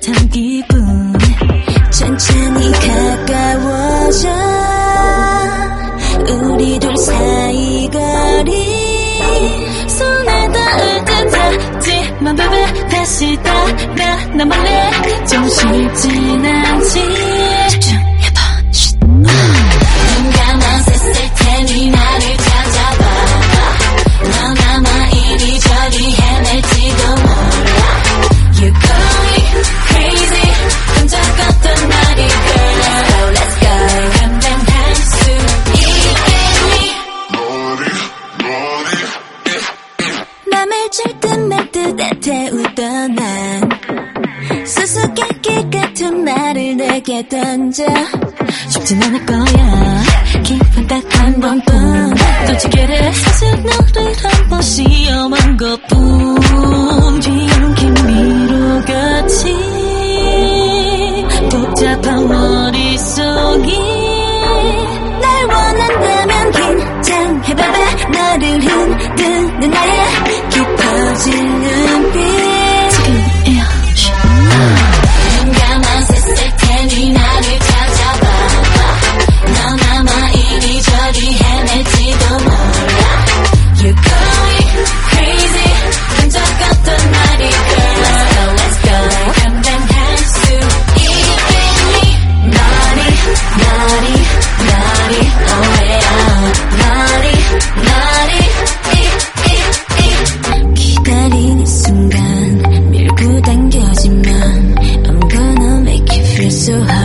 듯한 기분. 천천히 가까워져. 우리 둘 사이 거리. 손에 닿을 듯 하지만 baby 다시 따라 나 몰래 좀 쉽진 않지. 깨끗한 나를 내게 던져. 쉽진 않을 거야. 기분 딱한 번뿐. 도지게를 사실 너를 한번 시험한 것뿐. 귀여운 김미로 같이 복잡한 머릿속이 날 원한다면 긴장해봐봐 나를 흔드는 나의 깊어진 so high.